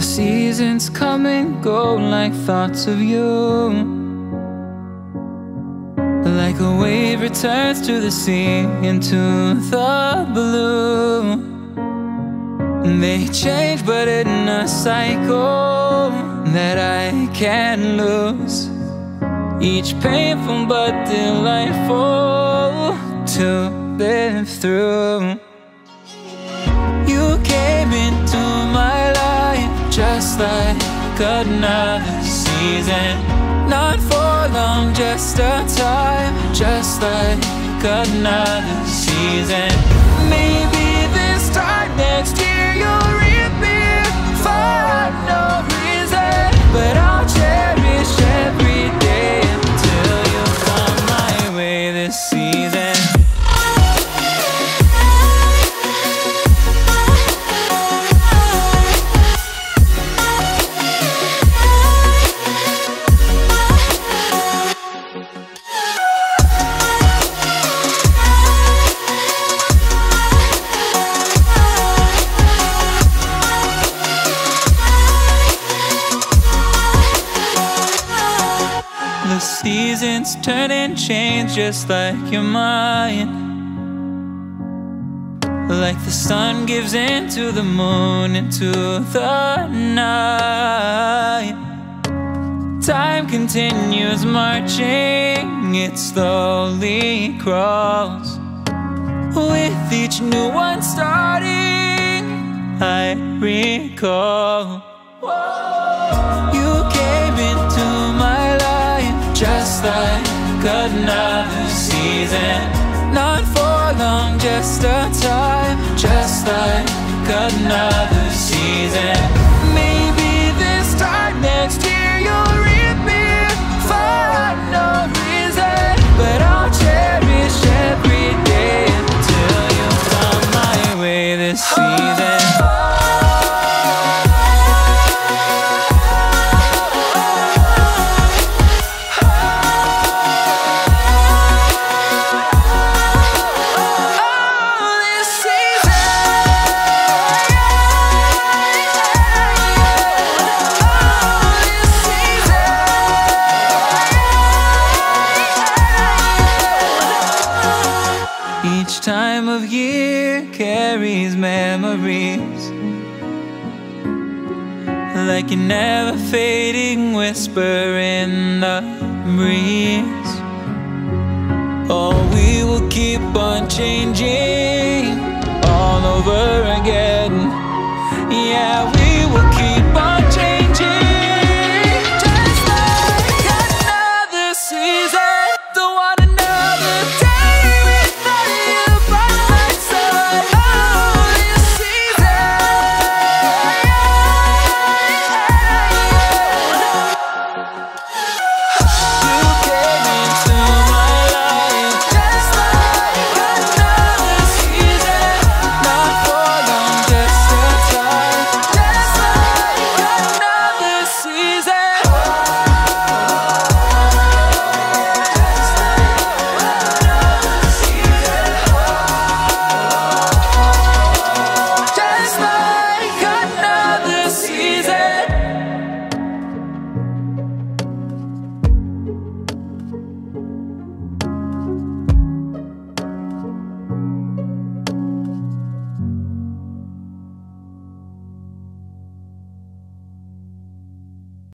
The seasons come and go like thoughts of you. Like a wave returns to the sea into the blue. They change, but in a cycle that I can't lose. Each painful but delightful to live through. Like another season. Not for long, just a time, just like another season. The seasons turn and change just like your mind. Like the sun gives into the moon, into the night. Time continues marching, it slowly crawls. With each new one starting, I recall. You just like another season. Not for long, just a time, just like another season. Each time of year carries memories. Like a never fading whisper in the breeze. Oh, we will keep on changing.